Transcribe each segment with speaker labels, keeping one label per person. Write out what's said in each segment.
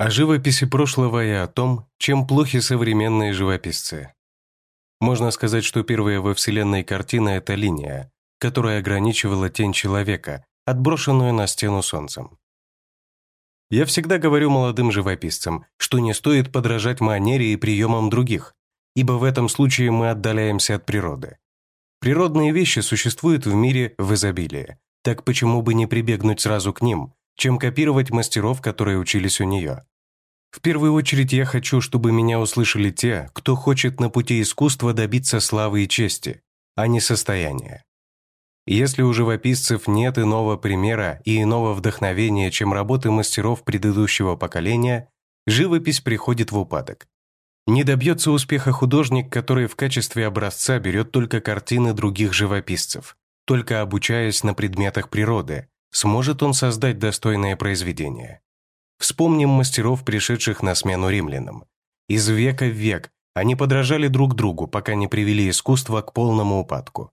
Speaker 1: О живописи прошлого и о том, чем плохи современные живописцы. Можно сказать, что первая во Вселенной картина – это линия, которая ограничивала тень человека, отброшенную на стену солнцем. Я всегда говорю молодым живописцам, что не стоит подражать манере и приемам других, ибо в этом случае мы отдаляемся от природы. Природные вещи существуют в мире в изобилии, так почему бы не прибегнуть сразу к ним, чем копировать мастеров, которые учились у нее. В первую очередь я хочу, чтобы меня услышали те, кто хочет на пути искусства добиться славы и чести, а не состояния. Если у живописцев нет иного примера и иного вдохновения, чем работы мастеров предыдущего поколения, живопись приходит в упадок. Не добьется успеха художник, который в качестве образца берет только картины других живописцев, только обучаясь на предметах природы, сможет он создать достойное произведение. Вспомним мастеров, пришедших на смену римлянам. Из века в век они подражали друг другу, пока не привели искусство к полному упадку.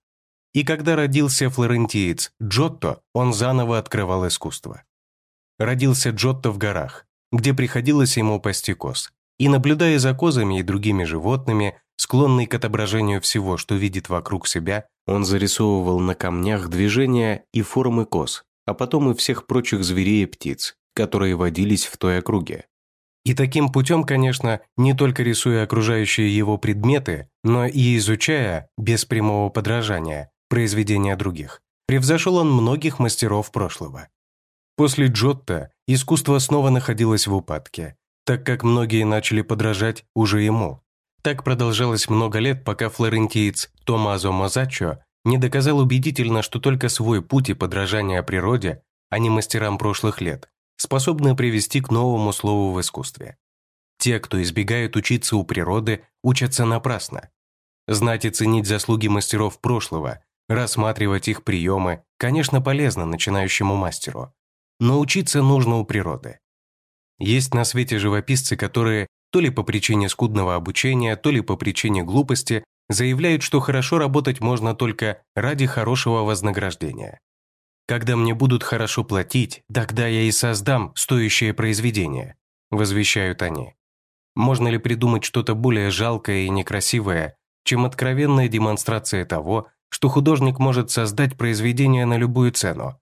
Speaker 1: И когда родился флорентиец Джотто, он заново открывал искусство. Родился Джотто в горах, где приходилось ему пасти коз. И наблюдая за козами и другими животными, склонный к отображению всего, что видит вокруг себя, он зарисовывал на камнях движения и формы коз, а потом и всех прочих зверей и птиц, которые водились в той округе. И таким путем, конечно, не только рисуя окружающие его предметы, но и изучая, без прямого подражания, произведения других, превзошел он многих мастеров прошлого. После Джотто искусство снова находилось в упадке, так как многие начали подражать уже ему. Так продолжалось много лет, пока флорентиец Томазо Мазаччо не доказал убедительно, что только свой путь и подражание природе, а не мастерам прошлых лет, способны привести к новому слову в искусстве. Те, кто избегают учиться у природы, учатся напрасно. Знать и ценить заслуги мастеров прошлого, рассматривать их приемы, конечно, полезно начинающему мастеру. Но учиться нужно у природы. Есть на свете живописцы, которые то ли по причине скудного обучения, то ли по причине глупости заявляют, что хорошо работать можно только ради хорошего вознаграждения. Когда мне будут хорошо платить, тогда я и создам стоящее произведение», – возвещают они. Можно ли придумать что-то более жалкое и некрасивое, чем откровенная демонстрация того, что художник может создать произведение на любую цену?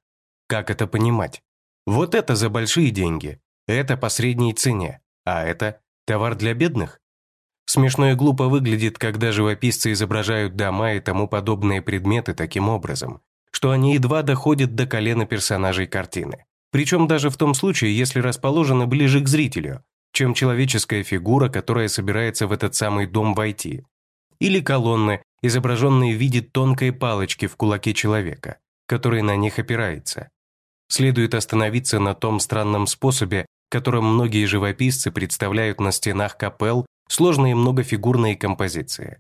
Speaker 1: Как это понимать? Вот это за большие деньги, это по средней цене, а это товар для бедных? Смешно и глупо выглядит, когда живописцы изображают дома и тому подобные предметы таким образом, что они едва доходят до колена персонажей картины. Причем даже в том случае, если расположены ближе к зрителю, чем человеческая фигура, которая собирается в этот самый дом войти. Или колонны, изображенные в виде тонкой палочки в кулаке человека, который на них опирается. Следует остановиться на том странном способе, которым многие живописцы представляют на стенах капелл сложные многофигурные композиции.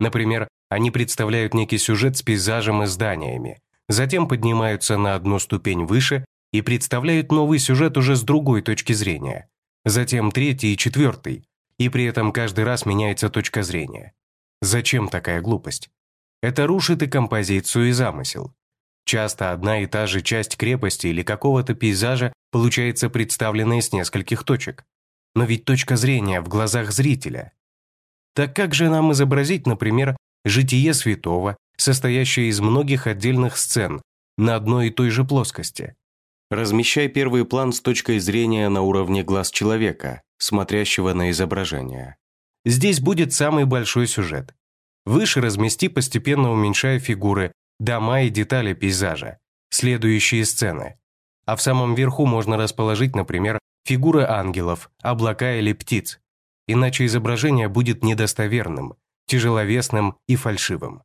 Speaker 1: Например, они представляют некий сюжет с пейзажем и зданиями, затем поднимаются на одну ступень выше и представляют новый сюжет уже с другой точки зрения, затем третий и четвертый, и при этом каждый раз меняется точка зрения. Зачем такая глупость? Это рушит и композицию, и замысел. Часто одна и та же часть крепости или какого-то пейзажа получается представленной с нескольких точек. Но ведь точка зрения в глазах зрителя. Так как же нам изобразить, например, житие святого, состоящее из многих отдельных сцен на одной и той же плоскости. Размещай первый план с точкой зрения на уровне глаз человека, смотрящего на изображение. Здесь будет самый большой сюжет. Выше размести, постепенно уменьшая фигуры, дома и детали пейзажа, следующие сцены. А в самом верху можно расположить, например, фигуры ангелов, облака или птиц. Иначе изображение будет недостоверным, тяжеловесным и фальшивым.